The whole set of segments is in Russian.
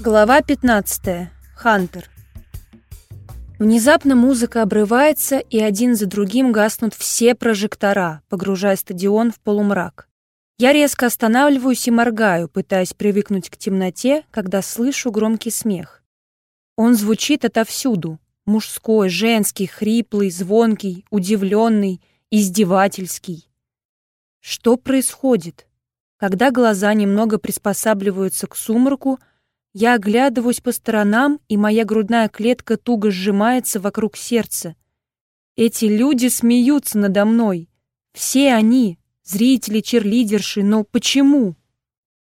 Глава 15. Хантер. Внезапно музыка обрывается, и один за другим гаснут все прожектора, погружая стадион в полумрак. Я резко останавливаюсь и моргаю, пытаясь привыкнуть к темноте, когда слышу громкий смех. Он звучит отовсюду. Мужской, женский, хриплый, звонкий, удивленный, издевательский. Что происходит? Когда глаза немного приспосабливаются к сумраку, я оглядываюсь по сторонам, и моя грудная клетка туго сжимается вокруг сердца. Эти люди смеются надо мной. Все они, зрители, черлидерши, но почему?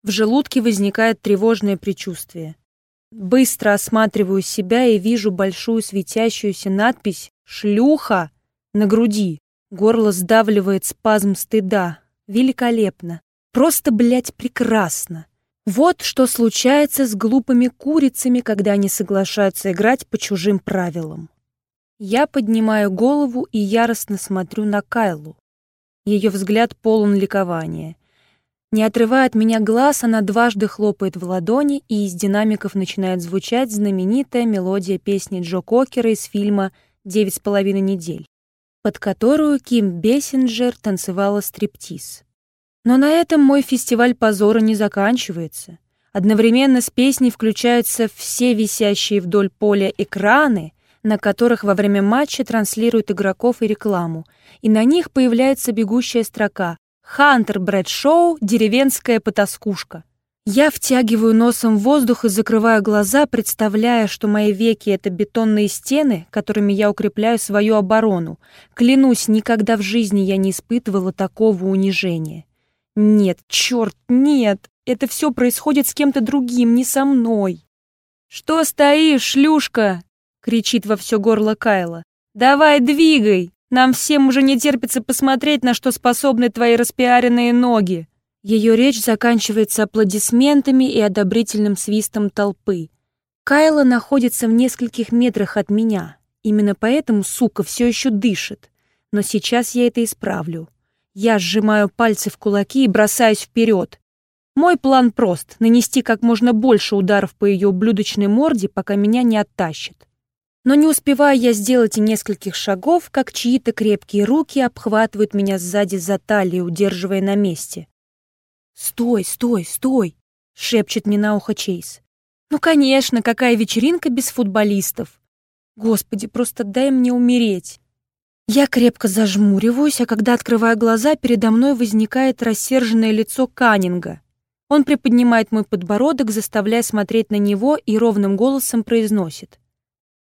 В желудке возникает тревожное предчувствие. Быстро осматриваю себя и вижу большую светящуюся надпись «Шлюха» на груди. Горло сдавливает спазм стыда. Великолепно. Просто, блядь, прекрасно. Вот что случается с глупыми курицами, когда они соглашаются играть по чужим правилам. Я поднимаю голову и яростно смотрю на Кайлу. Ее взгляд полон ликования. Не отрывая от меня глаз, она дважды хлопает в ладони, и из динамиков начинает звучать знаменитая мелодия песни Джо Кокера из фильма «Девять с половиной недель», под которую Ким Бессинджер танцевала стриптиз. Но на этом мой фестиваль позора не заканчивается. Одновременно с песней включаются все висящие вдоль поля экраны, на которых во время матча транслируют игроков и рекламу, и на них появляется бегущая строка «Хантер Брэд Шоу. Деревенская потаскушка». Я втягиваю носом воздух и закрываю глаза, представляя, что мои веки — это бетонные стены, которыми я укрепляю свою оборону. Клянусь, никогда в жизни я не испытывала такого унижения. Нет, черт, нет! Это все происходит с кем-то другим, не со мной. «Что стоишь, шлюшка?» — кричит во все горло Кайла. «Давай двигай! Нам всем уже не терпится посмотреть, на что способны твои распиаренные ноги!» Ее речь заканчивается аплодисментами и одобрительным свистом толпы. Кайла находится в нескольких метрах от меня. Именно поэтому, сука, все еще дышит. Но сейчас я это исправлю. Я сжимаю пальцы в кулаки и бросаюсь вперед. Мой план прост — нанести как можно больше ударов по ее ублюдочной морде, пока меня не оттащит. Но не успеваю я сделать и нескольких шагов, как чьи-то крепкие руки обхватывают меня сзади за талию, удерживая на месте. «Стой, стой, стой!» — шепчет мне на ухо Чейз. «Ну, конечно, какая вечеринка без футболистов! Господи, просто дай мне умереть!» Я крепко зажмуриваюсь, а когда открываю глаза, передо мной возникает рассерженное лицо Каннинга. Он приподнимает мой подбородок, заставляя смотреть на него, и ровным голосом произносит.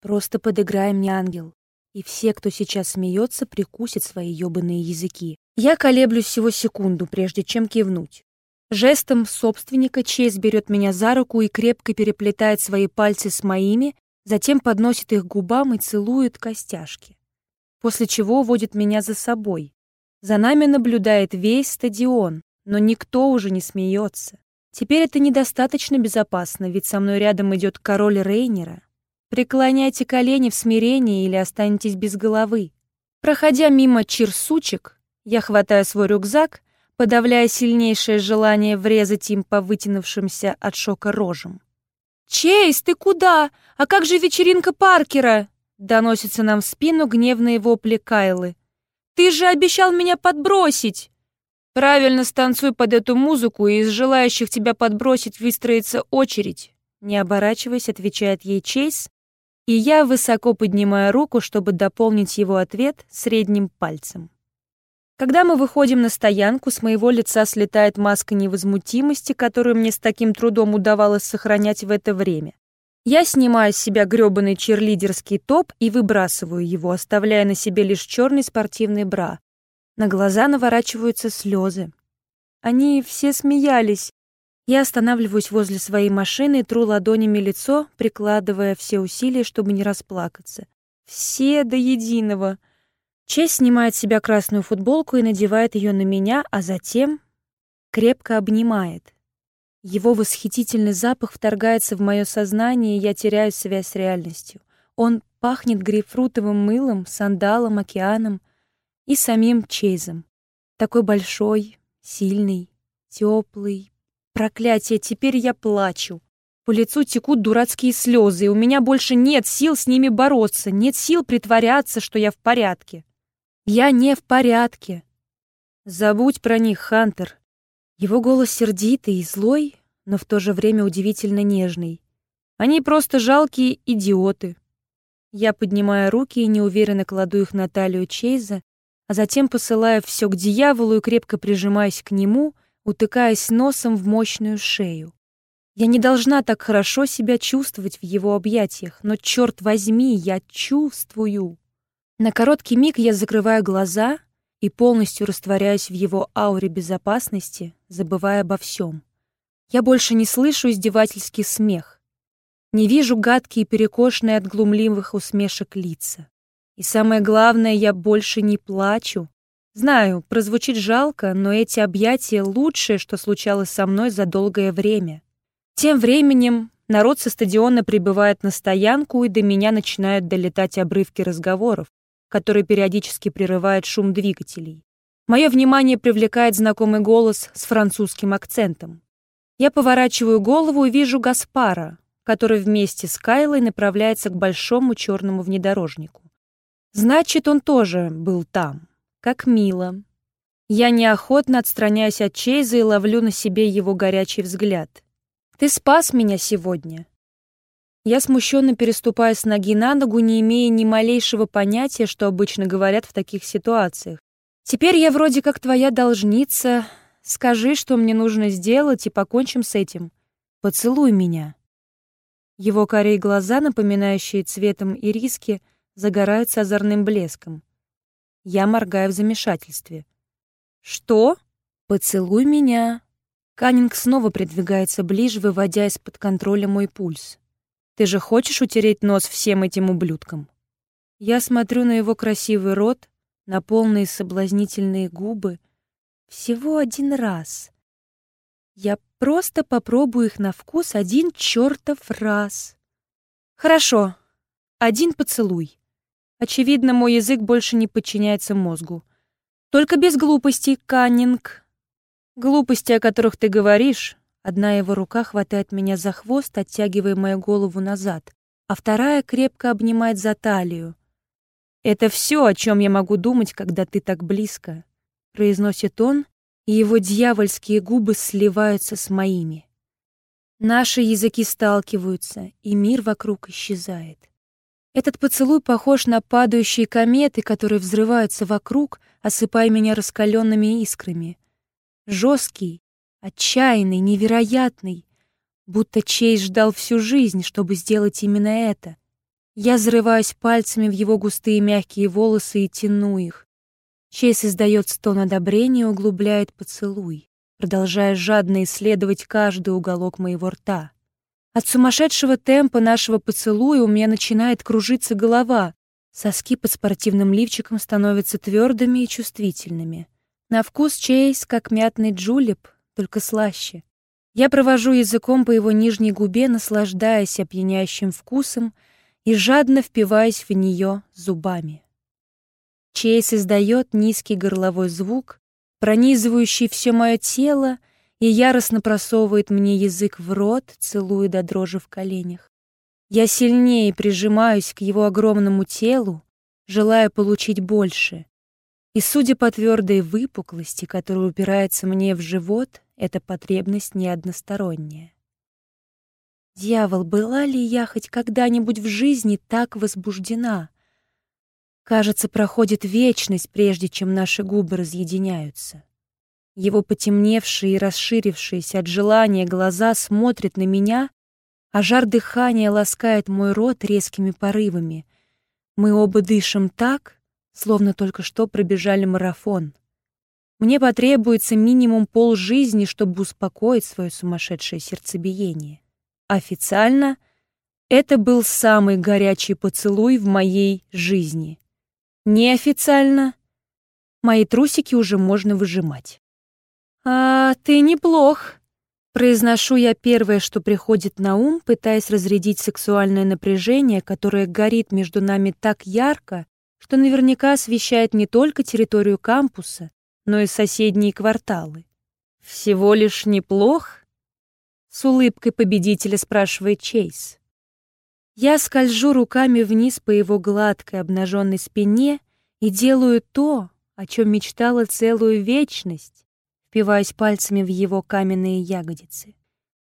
«Просто подыграй мне, ангел, и все, кто сейчас смеется, прикусят свои ёбаные языки». Я колеблюсь всего секунду, прежде чем кивнуть. Жестом собственника Чейз берет меня за руку и крепко переплетает свои пальцы с моими, затем подносит их к губам и целует костяшки после чего водит меня за собой. За нами наблюдает весь стадион, но никто уже не смеется. Теперь это недостаточно безопасно, ведь со мной рядом идет король Рейнера. Преклоняйте колени в смирении или останетесь без головы. Проходя мимо чирсучек, я хватаю свой рюкзак, подавляя сильнейшее желание врезать им по вытянувшимся от шока рожам. «Чейз, ты куда? А как же вечеринка Паркера?» Доносится нам в спину гневные вопли Кайлы. «Ты же обещал меня подбросить!» «Правильно станцуй под эту музыку, и из желающих тебя подбросить выстроится очередь!» Не оборачиваясь, отвечает ей Чейз, и я высоко поднимаю руку, чтобы дополнить его ответ средним пальцем. Когда мы выходим на стоянку, с моего лица слетает маска невозмутимости, которую мне с таким трудом удавалось сохранять в это время. Я снимаю с себя грёбаный черлидерский топ и выбрасываю его, оставляя на себе лишь черный спортивный бра. На глаза наворачиваются слезы. Они все смеялись. Я останавливаюсь возле своей машины и тру ладонями лицо, прикладывая все усилия, чтобы не расплакаться. Все до единого. Честь снимает с себя красную футболку и надевает ее на меня, а затем крепко обнимает. Его восхитительный запах вторгается в мое сознание, и я теряю связь с реальностью. Он пахнет грейпфрутовым мылом, сандалом, океаном и самим Чейзом. Такой большой, сильный, теплый. Проклятие, теперь я плачу. По лицу текут дурацкие слезы, и у меня больше нет сил с ними бороться, нет сил притворяться, что я в порядке. Я не в порядке. Забудь про них, Хантер. Его голос сердитый и злой, но в то же время удивительно нежный. Они просто жалкие идиоты. Я поднимаю руки и неуверенно кладу их на талию Чейза, а затем посылаю все к дьяволу и крепко прижимаюсь к нему, утыкаясь носом в мощную шею. Я не должна так хорошо себя чувствовать в его объятиях, но, черт возьми, я чувствую. На короткий миг я закрываю глаза и полностью растворяюсь в его ауре безопасности, забывая обо всем. Я больше не слышу издевательский смех. Не вижу гадкие перекошенные от глумливых усмешек лица. И самое главное, я больше не плачу. Знаю, прозвучит жалко, но эти объятия — лучшее, что случалось со мной за долгое время. Тем временем народ со стадиона прибывает на стоянку, и до меня начинают долетать обрывки разговоров, которые периодически прерывает шум двигателей. Мое внимание привлекает знакомый голос с французским акцентом. Я поворачиваю голову и вижу Гаспара, который вместе с Кайлой направляется к большому черному внедорожнику. Значит, он тоже был там. Как мило. Я неохотно отстраняюсь от Чейза и ловлю на себе его горячий взгляд. Ты спас меня сегодня. Я смущенно переступаю с ноги на ногу, не имея ни малейшего понятия, что обычно говорят в таких ситуациях. Теперь я вроде как твоя должница. Скажи, что мне нужно сделать, и покончим с этим. Поцелуй меня. Его корей глаза, напоминающие цветом ириски, загораются озорным блеском. Я моргаю в замешательстве. «Что? Поцелуй меня!» Каннинг снова придвигается ближе, выводя из-под контроля мой пульс. «Ты же хочешь утереть нос всем этим ублюдкам?» Я смотрю на его красивый рот, на полные соблазнительные губы. Всего один раз. Я просто попробую их на вкус один чертов раз. Хорошо, один поцелуй. Очевидно, мой язык больше не подчиняется мозгу. Только без глупостей, Каннинг. Глупости, о которых ты говоришь, одна его рука хватает меня за хвост, оттягивая мою голову назад, а вторая крепко обнимает за талию. «Это все, о чем я могу думать, когда ты так близко», — произносит он, и его дьявольские губы сливаются с моими. Наши языки сталкиваются, и мир вокруг исчезает. Этот поцелуй похож на падающие кометы, которые взрываются вокруг, осыпая меня раскаленными искрами. Жесткий, отчаянный, невероятный, будто Чейз ждал всю жизнь, чтобы сделать именно это. Я зарываюсь пальцами в его густые мягкие волосы и тяну их. Чейз издает стон одобрения углубляет поцелуй, продолжая жадно исследовать каждый уголок моего рта. От сумасшедшего темпа нашего поцелуя у меня начинает кружиться голова, соски под спортивным лифчиком становятся твердыми и чувствительными. На вкус Чейз, как мятный джулеп, только слаще. Я провожу языком по его нижней губе, наслаждаясь опьяняющим вкусом и жадно впиваясь в нее зубами. Чейз издает низкий горловой звук, пронизывающий все мое тело, и яростно просовывает мне язык в рот, целуя до дрожи в коленях. Я сильнее прижимаюсь к его огромному телу, желая получить больше. И, судя по твердой выпуклости, которая упирается мне в живот, эта потребность не односторонняя. Дьявол, была ли я хоть когда-нибудь в жизни так возбуждена? Кажется, проходит вечность, прежде чем наши губы разъединяются. Его потемневшие и расширившиеся от желания глаза смотрят на меня, а жар дыхания ласкает мой рот резкими порывами. Мы оба дышим так, словно только что пробежали марафон. Мне потребуется минимум полжизни, чтобы успокоить свое сумасшедшее сердцебиение. Официально это был самый горячий поцелуй в моей жизни. Неофициально мои трусики уже можно выжимать. «А ты неплох», — произношу я первое, что приходит на ум, пытаясь разрядить сексуальное напряжение, которое горит между нами так ярко, что наверняка освещает не только территорию кампуса, но и соседние кварталы. Всего лишь неплох? С улыбкой победителя спрашивает Чейз. Я скольжу руками вниз по его гладкой обнаженной спине и делаю то, о чем мечтала целую вечность, впиваясь пальцами в его каменные ягодицы.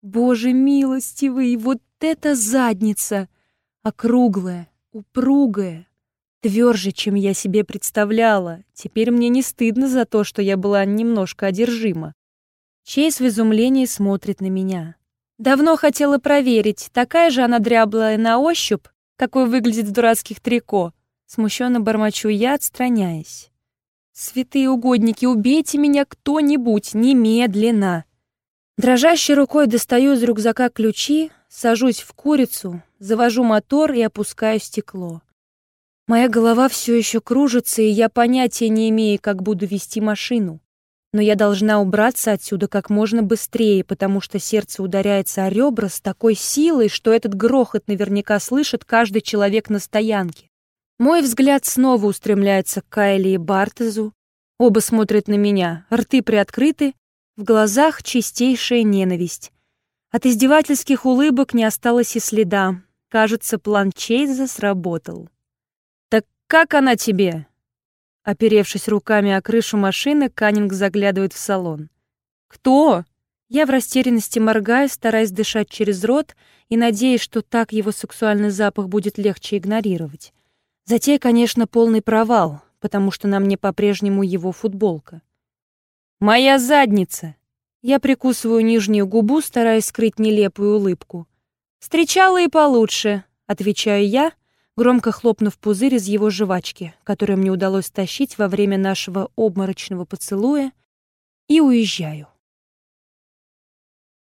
Боже милостивый, вот это задница! Округлая, упругая, тверже, чем я себе представляла. Теперь мне не стыдно за то, что я была немножко одержима. Чейз в изумлении смотрит на меня. Давно хотела проверить, такая же она дряблая на ощупь, какой выглядит в дурацких трико. Смущенно бормочу я, отстраняясь. «Святые угодники, убейте меня кто-нибудь, немедленно!» Дрожащей рукой достаю из рюкзака ключи, сажусь в курицу, завожу мотор и опускаю стекло. Моя голова все еще кружится, и я понятия не имею, как буду вести машину но я должна убраться отсюда как можно быстрее, потому что сердце ударяется о ребра с такой силой, что этот грохот наверняка слышит каждый человек на стоянке. Мой взгляд снова устремляется к Кайли и Бартезу. Оба смотрят на меня, рты приоткрыты, в глазах чистейшая ненависть. От издевательских улыбок не осталось и следа. Кажется, план Чейза сработал. «Так как она тебе?» Оперевшись руками о крышу машины, Каннинг заглядывает в салон. «Кто?» Я в растерянности моргаю, стараясь дышать через рот и надеясь, что так его сексуальный запах будет легче игнорировать. Затея, конечно, полный провал, потому что на мне по-прежнему его футболка. «Моя задница!» Я прикусываю нижнюю губу, стараясь скрыть нелепую улыбку. «Встречала и получше», — отвечаю я, громко хлопнув пузырь из его жвачки, которую мне удалось тащить во время нашего обморочного поцелуя, и уезжаю.